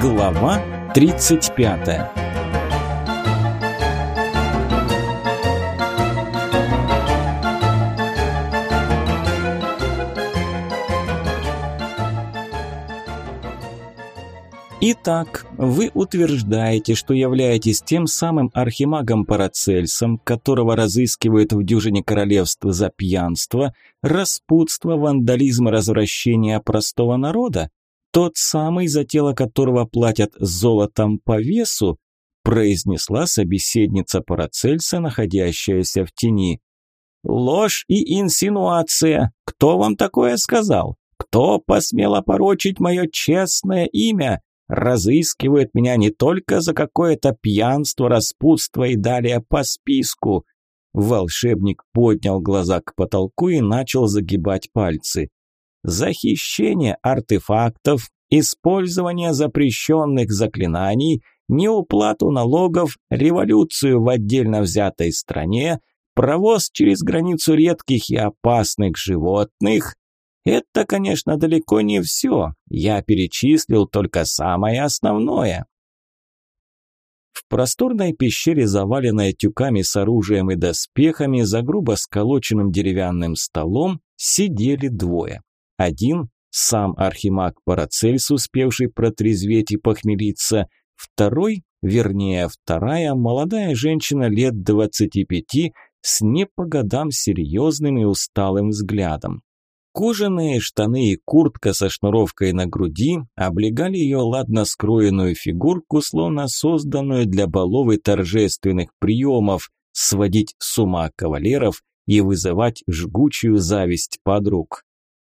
Глава 35 Итак, вы утверждаете, что являетесь тем самым архимагом Парацельсом, которого разыскивают в дюжине королевств за пьянство, распутство, вандализм и развращение простого народа? Тот самый, за тело которого платят золотом по весу? произнесла собеседница Парацельса, находящаяся в тени. Ложь и инсинуация. Кто вам такое сказал? Кто посмел опорочить мое честное имя? разыскивают меня не только за какое-то пьянство, распутство и далее по списку. Волшебник поднял глаза к потолку и начал загибать пальцы. За хищение артефактов, использование запрещенных заклинаний, неуплату налогов, революцию в отдельно взятой стране, провоз через границу редких и опасных животных, это, конечно, далеко не все. Я перечислил только самое основное. В просторной пещере, заваленной тюками с оружием и доспехами, за грубо сколоченным деревянным столом, сидели двое. Один – сам архимаг Парацельс, успевший протрезветь и похмелиться. Второй, вернее, вторая, молодая женщина лет двадцати пяти, с не по годам серьезным и усталым взглядом. Кожаные штаны и куртка со шнуровкой на груди облегали ее ладно скроенную фигурку, словно созданную для балов и торжественных приемов, сводить с ума кавалеров и вызывать жгучую зависть подруг.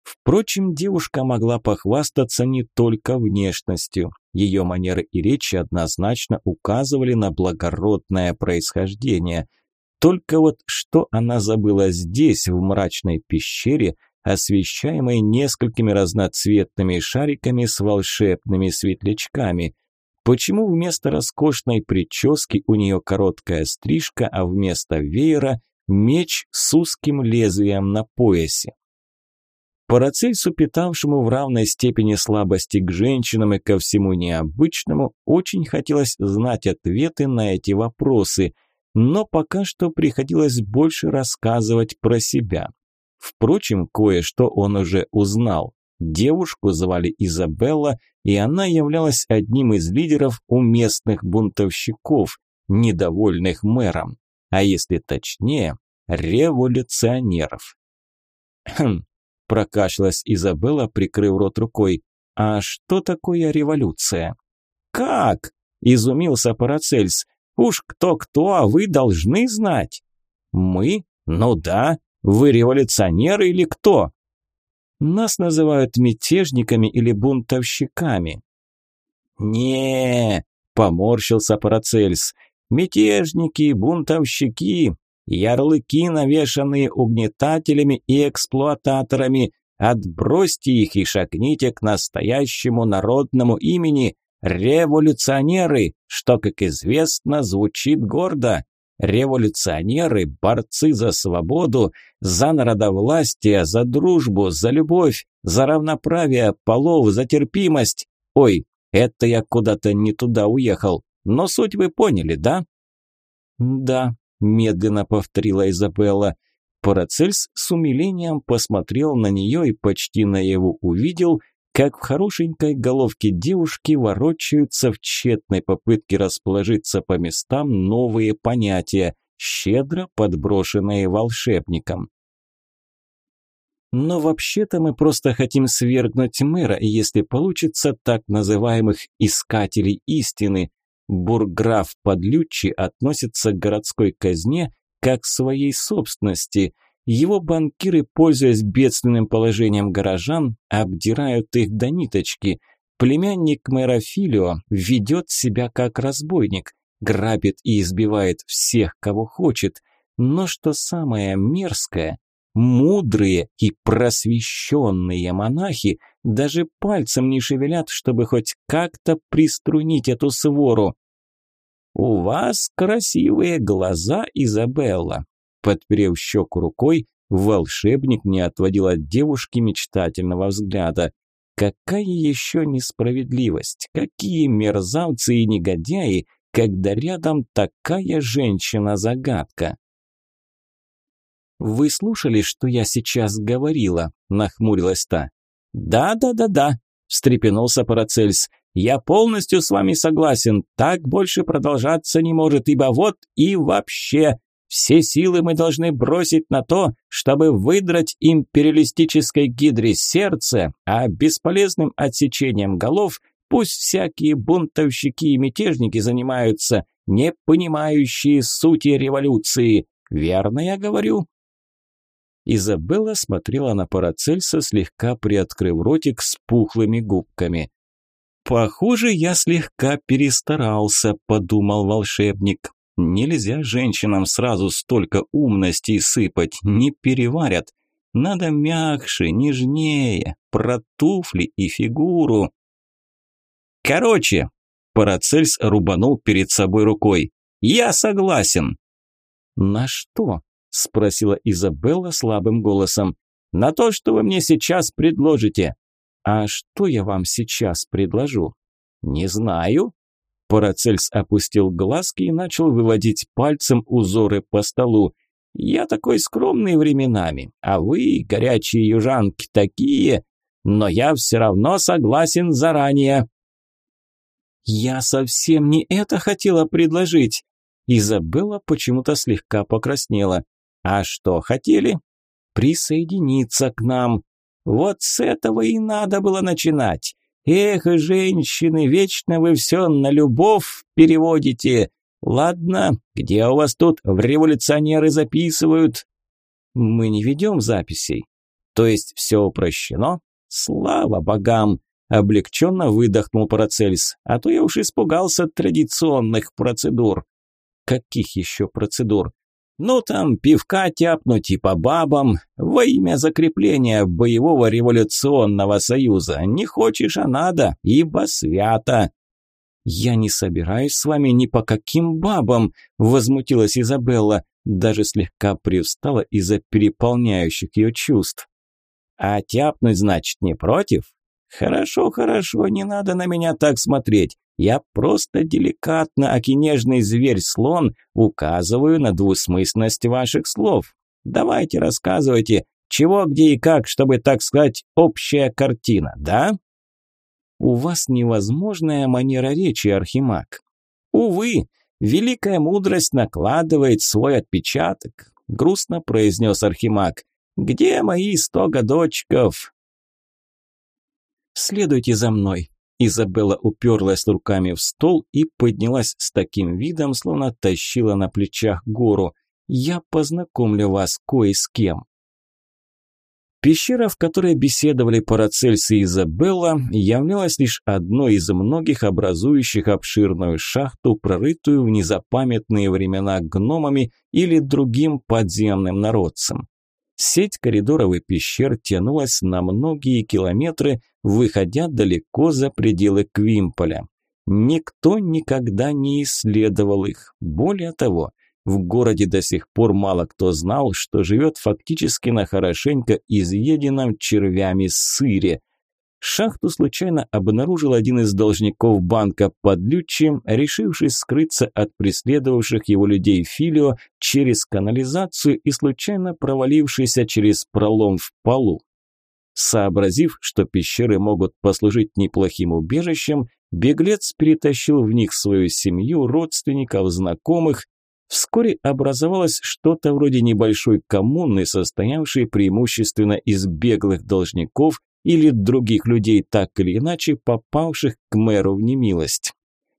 Впрочем, девушка могла похвастаться не только внешностью. Ее манеры и речи однозначно указывали на благородное происхождение. Только вот что она забыла здесь, в мрачной пещере, освещаемой несколькими разноцветными шариками с волшебными светлячками. Почему вместо роскошной прически у нее короткая стрижка, а вместо веера меч с узким лезвием на поясе? Парацельсу, питавшему в равной степени слабости к женщинам и ко всему необычному, очень хотелось знать ответы на эти вопросы, но пока что приходилось больше рассказывать про себя. Впрочем, кое-что он уже узнал. Девушку звали Изабелла, и она являлась одним из лидеров у местных бунтовщиков, недовольных мэром, а если точнее, революционеров. «Хм», – прокашлялась Изабелла, прикрыв рот рукой. «А что такое революция?» «Как?» – изумился Парацельс. «Уж кто-кто, а вы должны знать». «Мы? Ну да, вы революционеры или кто? Нас называют мятежниками или бунтовщиками. Не, поморщился Парацельс. Мятежники, бунтовщики, ярлыки, навешанные угнетателями и эксплуататорами. Отбросьте их и шагните к настоящему народному имени революционеры, что, как известно, звучит гордо. Революционеры, борцы за свободу, за народовластие, за дружбу, за любовь, за равноправие полов, за терпимость. Ой, это я куда-то не туда уехал. Но суть вы поняли, да? Да, медленно повторила Изабелла. Парацельс с умилением посмотрел на нее и почти наяву увидел, как в хорошенькой головке девушки ворочаются в тщетной попытке расположиться по местам новые понятия, щедро подброшенные волшебником. Но вообще-то мы просто хотим свергнуть мэра, если получится, так называемых «искателей истины». Бурграф Подлючи относится к городской казне как к своей собственности – его банкиры, пользуясь бедственным положением горожан, обдирают их до ниточки. Племянник мэра Филио ведет себя как разбойник, грабит и избивает всех, кого хочет. Но что самое мерзкое, мудрые и просвещенные монахи даже пальцем не шевелят, чтобы хоть как-то приструнить эту свору. «У вас красивые глаза, Изабелла», Подперев щеку рукой, волшебник не отводил от девушки мечтательного взгляда. Какая еще несправедливость? Какие мерзавцы и негодяи, когда рядом такая женщина-загадка? «Вы слушали, что я сейчас говорила?» – нахмурилась та. «Да-да-да-да», – встрепенулся Парацельс. «Я полностью с вами согласен. Так больше продолжаться не может, ибо вот и вообще все силы мы должны бросить на то, чтобы выдрать империалистической гидре сердце, а бесполезным отсечением голов пусть всякие бунтовщики и мятежники занимаются, не понимающие сути революции. Верно я говорю?» Изабелла смотрела на Парацельса, слегка приоткрыв ротик с пухлыми губками. «Похоже, я слегка перестарался», – подумал волшебник. «Нельзя женщинам сразу столько умностей сыпать, не переварят. Надо мягче, нежнее, про туфли и фигуру». «Короче», – Парацельс рубанул перед собой рукой, – «я согласен». «На что?» – спросила Изабелла слабым голосом. «На то, что вы мне сейчас предложите». «А что я вам сейчас предложу?» «Не знаю». Парацельс опустил глазки и начал выводить пальцем узоры по столу. «Я такой скромный временами, а вы, горячие южанки, такие, но я все равно согласен заранее». «Я совсем не это хотела предложить». Изабелла почему-то слегка покраснела. А что хотели? Присоединиться к нам. Вот с этого и надо было начинать. Эх, женщины, вечно вы все на любовь переводите. Ладно, где у вас тут в революционеры записывают? Мы не ведем записей. То есть все упрощено? Слава богам! Облегченно выдохнул Парацельс. А то я уж испугался традиционных процедур. Каких еще процедур? Ну там пивка тяпнуть и по бабам во имя закрепления боевого революционного союза. Не хочешь, а надо, ибо свято. Я не собираюсь с вами ни по каким бабам, возмутилась Изабелла, даже слегка привстала из-за переполняющих ее чувств. А тяпнуть, значит, не против? Хорошо, хорошо, не надо на меня так смотреть. Я просто деликатно, аки нежный зверь-слон, указываю на двусмысленность ваших слов. Давайте рассказывайте, чего, где и как, чтобы, так сказать, общая картина, да? У вас невозможная манера речи, Архимаг. Увы, великая мудрость накладывает свой отпечаток, грустно произнес Архимаг. Где мои сто годочков? Следуйте за мной, Изабелла уперлась руками в стол и поднялась с таким видом, словно тащила на плечах гору. «Я познакомлю вас кое с кем». Пещера, в которой беседовали Парацельс и Изабелла, являлась лишь одной из многих образующих обширную шахту, прорытую в незапамятные времена гномами или другим подземным народцем. Сеть коридоров и пещер тянулась на многие километры, выходя далеко за пределы Квимполя. Никто никогда не исследовал их. Более того, в городе до сих пор мало кто знал, что живет фактически на хорошенько изъеденном червями сыре. Шахту случайно обнаружил один из должников банка Подлючи, решивший скрыться от преследовавших его людей Филио через канализацию и случайно провалившийся через пролом в полу. Сообразив, что пещеры могут послужить неплохим убежищем, беглец перетащил в них свою семью, родственников, знакомых. Вскоре образовалось что-то вроде небольшой коммуны, состоявшей преимущественно из беглых должников, или других людей, так или иначе попавших к мэру в немилость.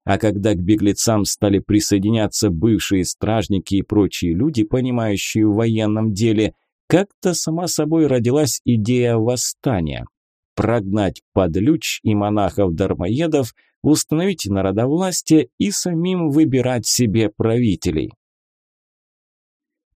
А когда к беглецам стали присоединяться бывшие стражники и прочие люди, понимающие в военном деле, как-то сама собой родилась идея восстания. Прогнать подлюч и монахов-дармоедов, установить народовластие и самим выбирать себе правителей.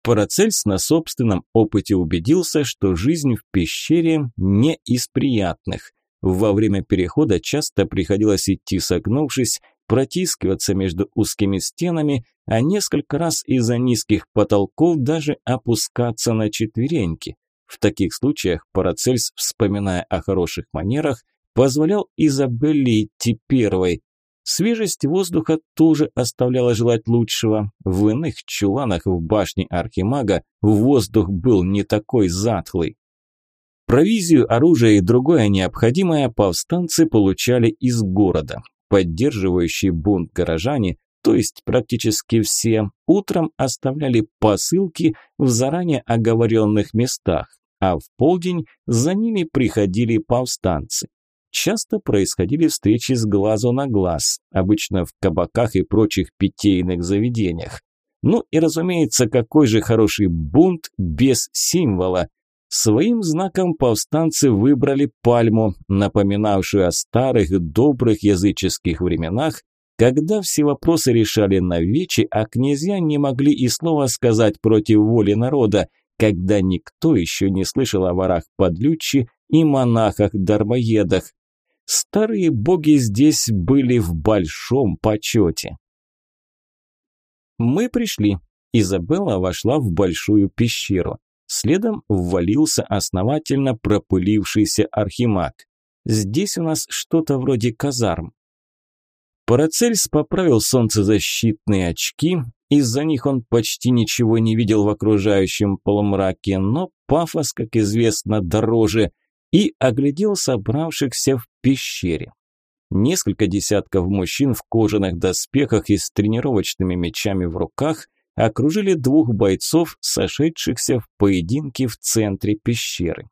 Парацельс на собственном опыте убедился, что жизнь в пещере не из приятных. Во время перехода часто приходилось идти согнувшись, протискиваться между узкими стенами, а несколько раз из-за низких потолков даже опускаться на четвереньки. В таких случаях Парацельс, вспоминая о хороших манерах, позволял Изабелле идти первой. Свежесть воздуха тоже оставляла желать лучшего. В иных чуланах в башне Архимага воздух был не такой затхлый. Провизию, оружие и другое необходимое повстанцы получали из города. Поддерживающие бунт горожане, то есть практически все, утром оставляли посылки в заранее оговоренных местах, а в полдень за ними приходили повстанцы. Часто происходили встречи с глазу на глаз, обычно в кабаках и прочих питейных заведениях. Ну и разумеется, какой же хороший бунт без символа. Своим знаком повстанцы выбрали пальму, напоминавшую о старых добрых языческих временах, когда все вопросы решали на вече, а князья не могли и слова сказать против воли народа, когда никто еще не слышал о ворах подлючи и монахах-дармоедах. Старые боги здесь были в большом почете. Мы пришли. Изабелла вошла в большую пещеру. Следом ввалился основательно пропылившийся архимаг. Здесь у нас что-то вроде казарм. Парацельс поправил солнцезащитные очки, из-за них он почти ничего не видел в окружающем полумраке, но пафос, как известно, дороже – и оглядел собравшихся в пещере. Несколько десятков мужчин в кожаных доспехах и с тренировочными мечами в руках окружили двух бойцов, сошедшихся в поединке в центре пещеры.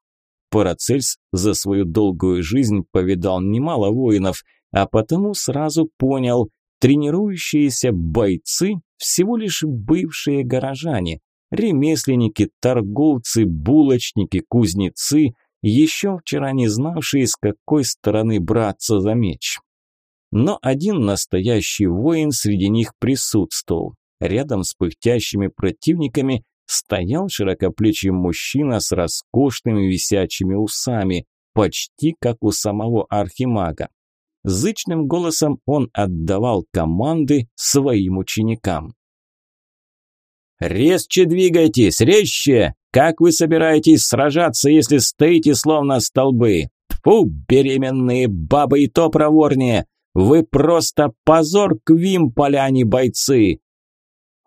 Парацельс за свою долгую жизнь повидал немало воинов, а потому сразу понял, тренирующиеся бойцы всего лишь бывшие горожане, ремесленники, торговцы, булочники, кузнецы – еще вчера не знавшие, с какой стороны браться за меч. Но один настоящий воин среди них присутствовал. Рядом с пыхтящими противниками стоял широкоплечий мужчина с роскошными висячими усами, почти как у самого архимага. Зычным голосом он отдавал команды своим ученикам. «Резче двигайтесь, резче! Как вы собираетесь сражаться, если стоите словно столбы? Фу, беременные бабы и то проворнее! Вы просто позор к вим, поляне бойцы!»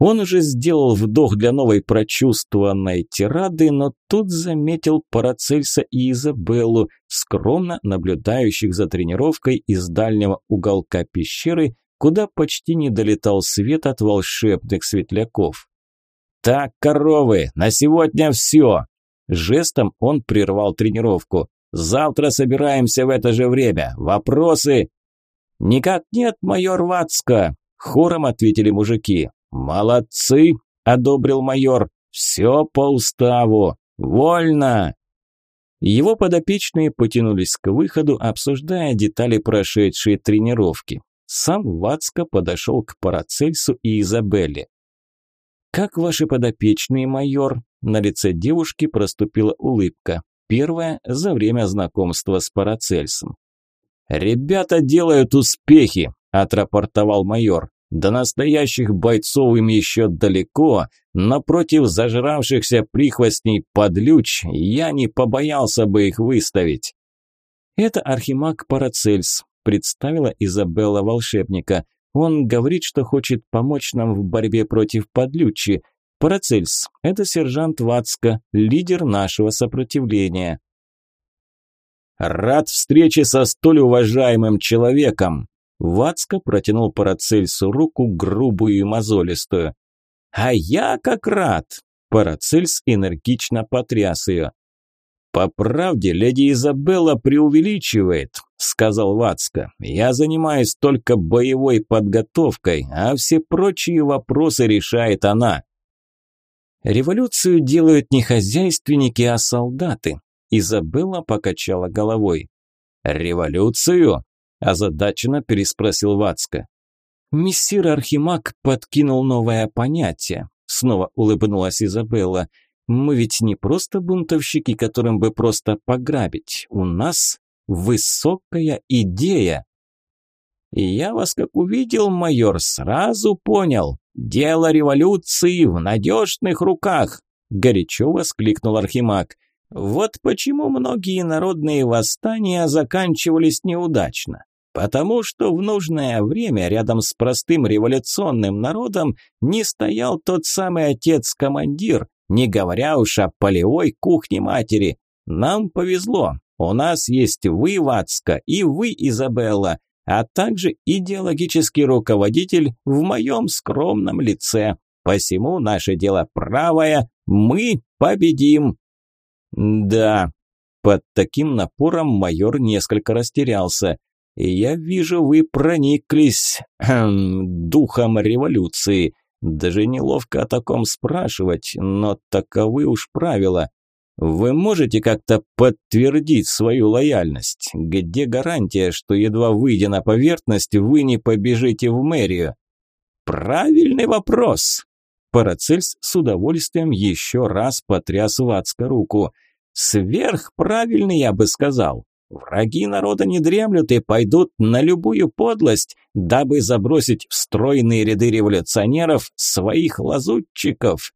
Он уже сделал вдох для новой прочувствованной тирады, но тут заметил Парацельса и Изабеллу, скромно наблюдающих за тренировкой из дальнего уголка пещеры, куда почти не долетал свет от волшебных светляков. «Так, коровы, на сегодня все!» Жестом он прервал тренировку. «Завтра собираемся в это же время. Вопросы?» «Никак нет, майор Вацка!» Хором ответили мужики. «Молодцы!» – одобрил майор. «Все по уставу. Вольно!» Его подопечные потянулись к выходу, обсуждая детали прошедшей тренировки. Сам Вацка подошел к Парацельсу и Изабелле. «Как ваши подопечные, майор?» На лице девушки проступила улыбка. Первая за время знакомства с Парацельсом. «Ребята делают успехи», – отрапортовал майор. «До настоящих бойцов им еще далеко, но против зажравшихся прихвостней подлюч я не побоялся бы их выставить». «Это архимаг Парацельс», – представила Изабелла волшебника – он говорит, что хочет помочь нам в борьбе против подлючи. Парацельс – это сержант Вацка, лидер нашего сопротивления. «Рад встрече со столь уважаемым человеком!» Вацка протянул Парацельсу руку, грубую и мозолистую. «А я как рад!» Парацельс энергично потряс ее. «По правде, леди Изабелла преувеличивает», – сказал Вацка. «Я занимаюсь только боевой подготовкой, а все прочие вопросы решает она». «Революцию делают не хозяйственники, а солдаты», – Изабелла покачала головой. «Революцию?» – озадаченно переспросил Вацка. «Мессир Архимаг подкинул новое понятие», – снова улыбнулась Изабелла. Мы ведь не просто бунтовщики, которым бы просто пограбить. У нас высокая идея. И я вас как увидел, майор, сразу понял. Дело революции в надежных руках, горячо воскликнул Архимаг. Вот почему многие народные восстания заканчивались неудачно. Потому что в нужное время рядом с простым революционным народом не стоял тот самый отец-командир, не говоря уж о полевой кухне матери. Нам повезло, у нас есть вы, Вацка, и вы, Изабелла, а также идеологический руководитель в моем скромном лице. Посему наше дело правое, мы победим. Да, под таким напором майор несколько растерялся. Я вижу, вы прониклись хм, духом революции. Даже неловко о таком спрашивать, но таковы уж правила. Вы можете как-то подтвердить свою лояльность? Где гарантия, что едва выйдя на поверхность, вы не побежите в мэрию? Правильный вопрос. Парацельс с удовольствием еще раз потряс Вацка руку. Сверхправильный, я бы сказал. Враги народа не дремлют и пойдут на любую подлость, дабы забросить в стройные ряды революционеров своих лазутчиков.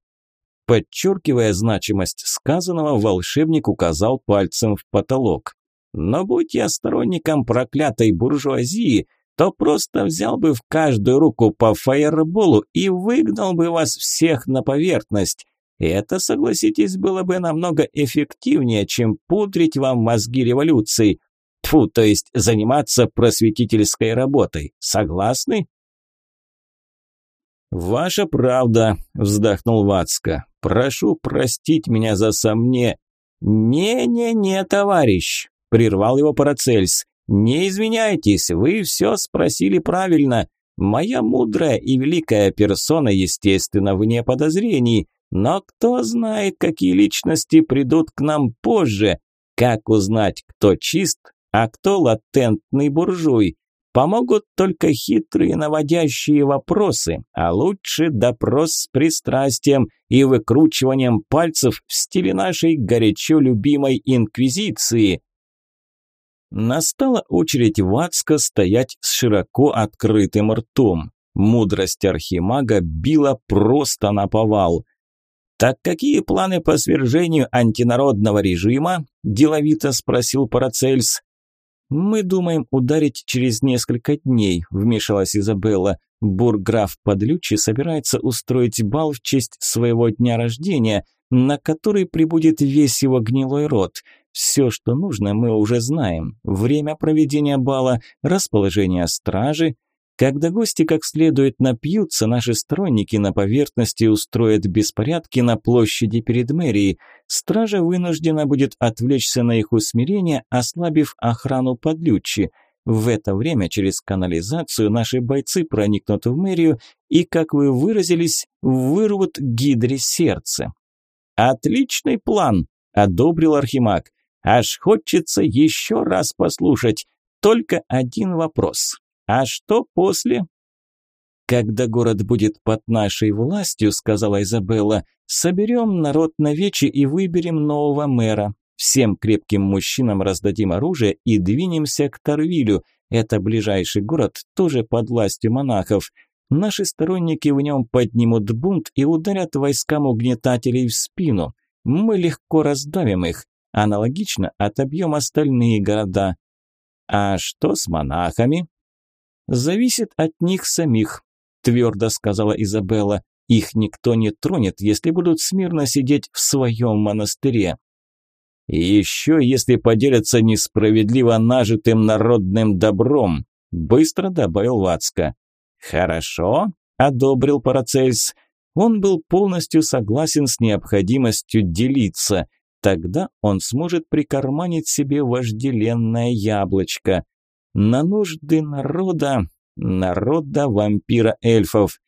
Подчеркивая значимость сказанного, волшебник указал пальцем в потолок. Но будь я сторонником проклятой буржуазии, то просто взял бы в каждую руку по фаерболу и выгнал бы вас всех на поверхность. Это, согласитесь, было бы намного эффективнее, чем пудрить вам мозги революции. Тьфу, то есть заниматься просветительской работой. Согласны? «Ваша правда», – вздохнул Вацка. «Прошу простить меня за сомне...» «Не-не-не, товарищ», – прервал его Парацельс. «Не извиняйтесь, вы все спросили правильно. Моя мудрая и великая персона, естественно, вне подозрений. Но кто знает, какие личности придут к нам позже? Как узнать, кто чист, а кто латентный буржуй? Помогут только хитрые наводящие вопросы, а лучше допрос с пристрастием и выкручиванием пальцев в стиле нашей горячо любимой инквизиции. Настала очередь Вацка стоять с широко открытым ртом. Мудрость архимага била просто на повал. «Так какие планы по свержению антинародного режима?» – деловито спросил Парацельс. «Мы думаем ударить через несколько дней», – вмешалась Изабелла. «Бурграф Подлючи собирается устроить бал в честь своего дня рождения, на который прибудет весь его гнилой род. Все, что нужно, мы уже знаем. Время проведения бала, расположение стражи, когда гости как следует напьются, наши сторонники на поверхности устроят беспорядки на площади перед мэрией. Стража вынуждена будет отвлечься на их усмирение, ослабив охрану подлючи. В это время через канализацию наши бойцы проникнут в мэрию и, как вы выразились, вырвут гидре сердце. «Отличный план!» – одобрил Архимаг. «Аж хочется еще раз послушать. Только один вопрос. А что после? Когда город будет под нашей властью, сказала Изабелла, соберем народ на вече и выберем нового мэра. Всем крепким мужчинам раздадим оружие и двинемся к Тарвилю. Это ближайший город, тоже под властью монахов. Наши сторонники в нем поднимут бунт и ударят войскам угнетателей в спину. Мы легко раздавим их. Аналогично отобьем остальные города. А что с монахами? «Зависит от них самих», – твердо сказала Изабелла. «Их никто не тронет, если будут смирно сидеть в своем монастыре». «И еще если поделятся несправедливо нажитым народным добром», – быстро добавил Вацка. «Хорошо», – одобрил Парацельс. Он был полностью согласен с необходимостью делиться. Тогда он сможет прикарманить себе вожделенное яблочко на нужды народа, народа вампира-эльфов.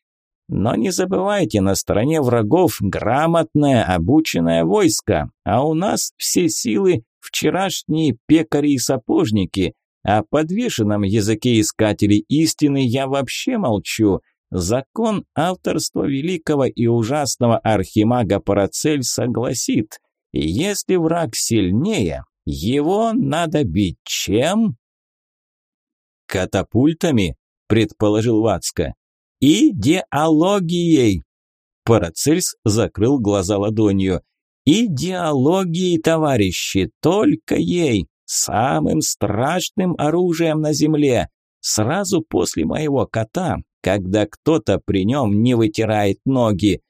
Но не забывайте, на стороне врагов грамотное, обученное войско, а у нас все силы вчерашние пекари и сапожники. О подвешенном языке искателей истины я вообще молчу. Закон авторства великого и ужасного архимага Парацель согласит. Если враг сильнее, его надо бить чем? «Катапультами?» – предположил Вацка. «Идеологией!» Парацельс закрыл глаза ладонью. Идеологией, товарищи, только ей, самым страшным оружием на земле. Сразу после моего кота, когда кто-то при нем не вытирает ноги.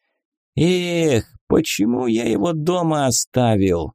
Эх, почему я его дома оставил?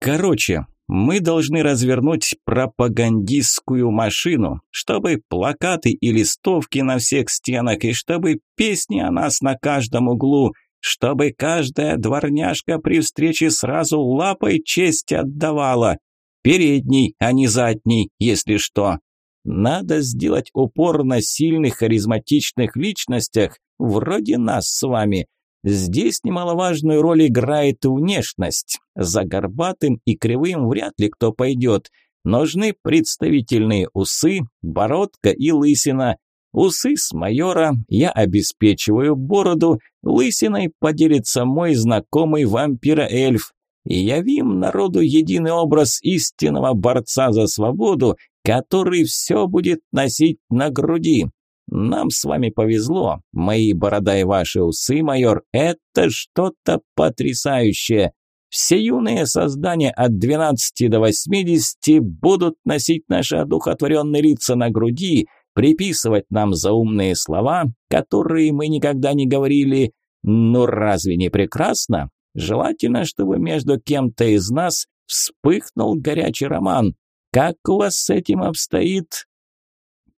Короче, мы должны развернуть пропагандистскую машину, чтобы плакаты и листовки на всех стенах, и чтобы песни о нас на каждом углу, чтобы каждая дворняжка при встрече сразу лапой честь отдавала. Передней, а не задней, если что. Надо сделать упор на сильных харизматичных личностях, вроде нас с вами – Здесь немаловажную роль играет внешность. За горбатым и кривым вряд ли кто пойдет. Нужны представительные усы, бородка и лысина. Усы с майора, я обеспечиваю бороду, лысиной поделится мой знакомый вампира-эльф. Явим народу единый образ истинного борца за свободу, который все будет носить на груди. Нам с вами повезло. Мои борода и ваши усы, майор, это что-то потрясающее. Все юные создания от 12 до 80 будут носить наши одухотворенные лица на груди, приписывать нам заумные слова, которые мы никогда не говорили. Ну разве не прекрасно? Желательно, чтобы между кем-то из нас вспыхнул горячий роман. Как у вас с этим обстоит?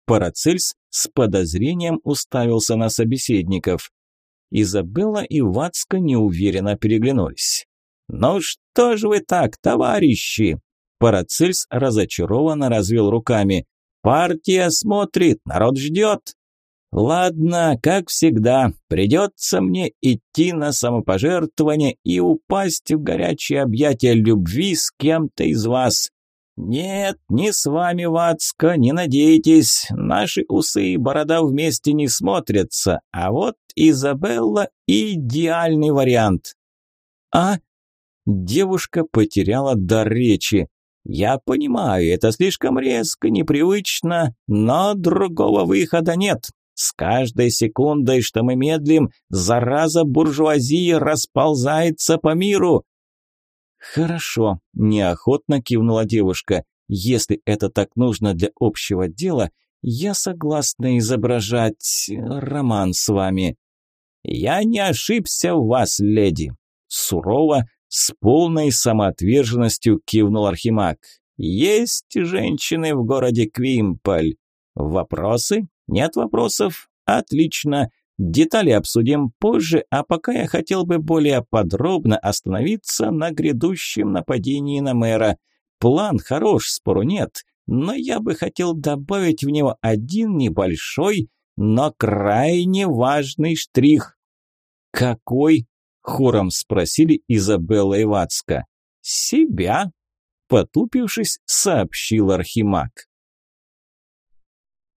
Парацельс с подозрением уставился на собеседников. Изабелла и Вацка неуверенно переглянулись. «Ну что ж вы так, товарищи?» Парацельс разочарованно развел руками. «Партия смотрит, народ ждет». «Ладно, как всегда, придется мне идти на самопожертвование и упасть в горячие объятия любви с кем-то из вас. «Нет, не с вами, Вацка, не надейтесь. Наши усы и борода вместе не смотрятся, а вот Изабелла – идеальный вариант». «А?» Девушка потеряла дар речи. «Я понимаю, это слишком резко, непривычно, но другого выхода нет. С каждой секундой, что мы медлим, зараза буржуазии расползается по миру. «Хорошо», – неохотно кивнула девушка. «Если это так нужно для общего дела, я согласна изображать роман с вами». «Я не ошибся в вас, леди», – сурово, с полной самоотверженностью кивнул Архимаг. «Есть женщины в городе Квимполь. Вопросы? Нет вопросов? Отлично. Детали обсудим позже, а пока я хотел бы более подробно остановиться на грядущем нападении на мэра. План хорош, спору нет, но я бы хотел добавить в него один небольшой, но крайне важный штрих. «Какой?» – хором спросили Изабелла и Вацка. «Себя», – потупившись, сообщил Архимаг.